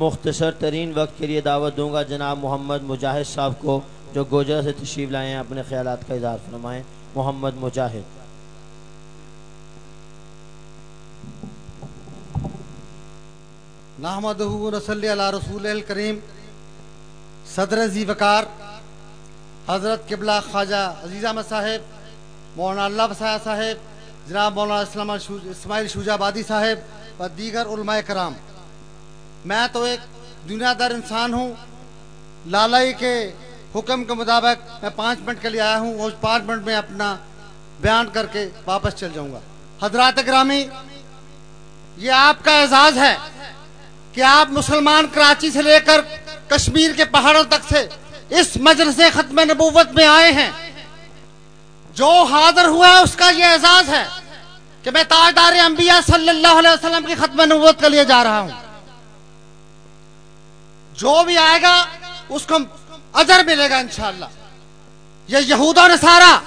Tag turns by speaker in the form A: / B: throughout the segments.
A: مختصر ترین وقت کے لیے دعوت دوں گا جناب محمد مجاہد صاحب کو، جو گوجرا سے تشریف لائے ہیں، اپنے خیالات کا اظہار فرمائیں۔ محمد مجاہد۔
B: نحمدہ و نصلی علی رسول الکریم۔ صدر زی وقار، حضرت قبلہ خواجہ عزیز احمد صاحب، مولانا اللہ وسایہ صاحب، جناب مولانا اسلام اسماعیل شوجہ آبادی صاحب و دیگر علماء کرام۔ میں تو ایک دنیا دار انسان ہوں۔ لالائی کے حکم کے مطابق میں پانچ منٹ کے لیے آیا ہوں، اور پانچ منٹ میں اپنا بیان کر کے واپس چل جاؤں گا۔ حضرات گرامی یہ آپ کا اعزاز ہے کہ آپ مسلمان کراچی سے لے کر کشمیر کے پہاڑوں تک سے اس مجلس ختم نبوت میں آئے ہیں۔ جو حاضر ہوا ہے، اس کا یہ اعزاز ہے کہ میں تاجدار انبیاء صلی اللہ علیہ وسلم کی ختم نبوت کے لیے جا رہا ہوں۔ جو بھی آئے گا، اس کو اجر ملے گا انشاءاللہ۔ یہ یہود و نصارہ،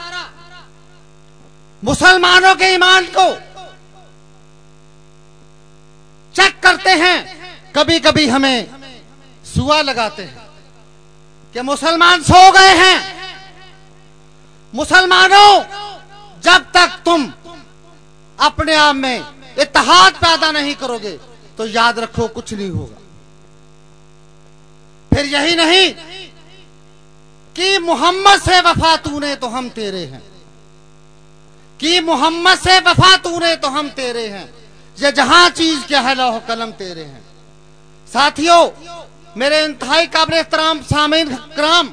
B: مسلمانوں کے ایمان کو چیک کرتے ہیں۔ کبھی کبھی ہمیں سوا لگاتے ہیں کہ مسلمان سو گئے ہیں۔ مسلمانوں، جب تک تم اپنے آپ میں اتحاد پیدا نہیں کرو گے، تو یاد رکھو کچھ نہیں ہوگا۔ پھر یہی نہیں کہ محمد سے وفا تو نے تو ہم تیرے ہیں۔ کہ محمد سے وفا تو نے تو ہم تیرے ہیں۔ یہ جہاں چیز کے ہے لوح قلم تیرے ہیں۔ ساتھیوں میرے انتہائی قابل احترام، سامعین کرام،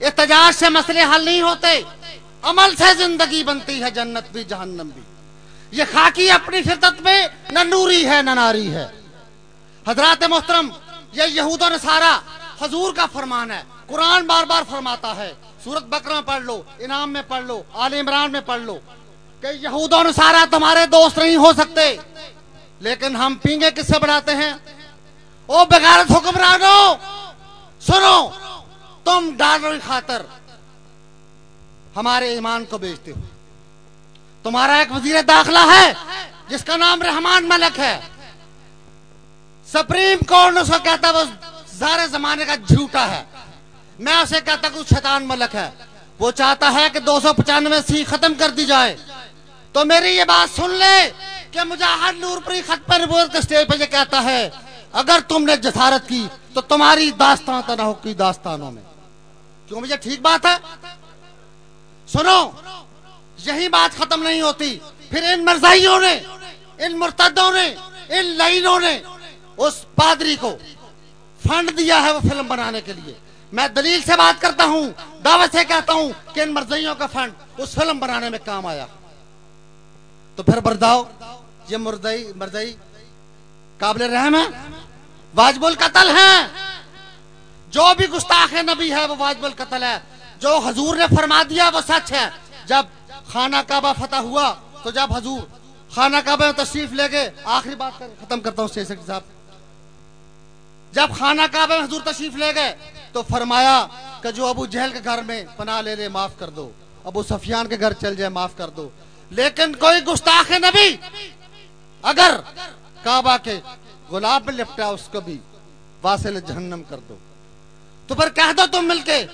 B: احتجاج سے مسئلے حل نہیں ہوتے۔ عمل سے زندگی بنتی ہے، جنت بھی، جہنم بھی۔ یہ خاکی اپنی فطرت میں نہ نوری ہے، نہ ناری ہے۔ حضرات محترم، یہ یہود و نصارہ حضور کا فرمان ہے۔ قرآن بار بار فرماتا ہے۔ سورت بکرا پڑھ لو، انعام میں پڑھ لو، آل عمران میں پڑھ لو۔ کہ یہود و نصارہ تمہارے دوست نہیں ہو سکتے۔ لیکن ہم پینگے کس سے بڑھاتے ہیں؟ او بغیرت حکمرانو سنو، تم ڈالر خاطر ہمارے ایمان کو بیچتے ہو۔ تمہارا ایک وزیر داخلہ ہے، جس کا نام رحمان ملک ہے۔ سپریم کورٹ اس کو کہتا وہ سارے زمانے کا جھوٹا ہے۔ میں اسے کہتا کہ شیطان ملک ہے۔ وہ چاہتا ہے کہ دو سو پچانوے سی ختم کر دی جائے۔ تو میری یہ بات سن لے کہ مجاہد نور پری خط پر نبوت کے سٹیج پہ یہ کہتا ہے، اگر تم نے جسارت کی تو تمہاری داستان تنہو کی داستانوں میں۔ کیوں مجھے ٹھیک بات ہے؟ سنو، یہی بات ختم نہیں ہوتی۔ پھر ان مرزائیوں نے، ان مرتدوں نے، ان لائنوں نے اس پادری کو فنڈ دیا ہے وہ فلم بنانے کے لیے۔ میں دلیل سے بات کرتا ہوں، دعوت سے کہتا ہوں کہ ان مرزائیوں کا فنڈ اس فلم بنانے میں کام آیا۔ تو پھر برداؤ، یہ مرزائی مرزائی قابل رحم ہے۔ واجب القتل ہے۔ جو بھی گستاخ نبی ہے وہ واجب القتل ہے۔ جو حضور نے فرما دیا وہ سچ ہے۔ جب خانہ کعبہ فتح ہوا تو جب حضور خانہ کعبہ میں تشریف لے گئے، آخری بات ختم کرتا ہوں صاحب۔ جب خانہ کعبہ میں حضور تشریف لے گئے تو فرمایا کہ جو ابو جہل کے گھر میں پناہ لے لے معاف کر دو، ابو سفیان کے گھر چل جائے معاف کر دو۔ لیکن کوئی گستاخ نبی اگر کعبہ کے گلاب میں لپٹا، اس کو بھی واصل جہنم کر دو۔ تو پھر کہہ دو تم مل کے،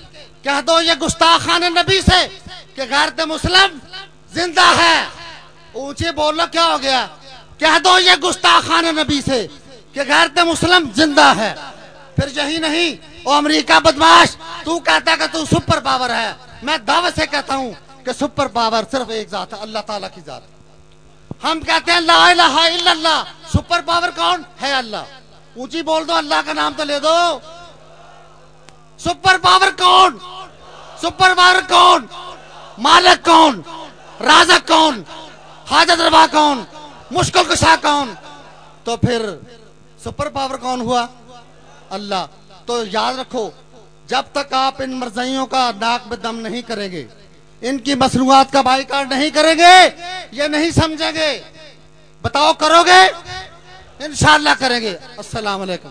B: کہہ دو یہ گستاخان نبی سے کہ غیرت مسلم زندہ ہے۔ اونچے بولو کیا ہو گیا؟ کہہ دو یہ گستاخان نبی سے کہ غیرت مسلم زندہ ہے۔ پھر یہی نہیں، او امریکہ بدماش تو کہتا کہ تو سپر پاور ہے۔ میں دعوت سے کہتا ہوں کہ سپر پاور صرف ایک ذات ہے، اللہ تعالیٰ کی ذات۔ ہم کہتے ہیں لا الہ الا اللہ، سپر پاور کون؟ ہے اللہ۔ اونچی بول دو، اللہ کا نام تو لے دو۔ سپر پاور کون؟ سپر پاور کون؟ مالک کون؟ رازق کون؟ حاجت روا کون؟ مشکل کشا کون؟ تو پھر سپر پاور کون ہوا؟ اللہ۔ تو یاد رکھو، جب تک آپ ان مرزائیوں کا ناک میں دم نہیں کریں گے، ان کی مصنوعات کا بائیکارڈ نہیں کریں گے، یہ نہیں سمجھیں گے۔ بتاؤ، کرو گے؟ انشاءاللہ کریں گے۔ السلام علیکم۔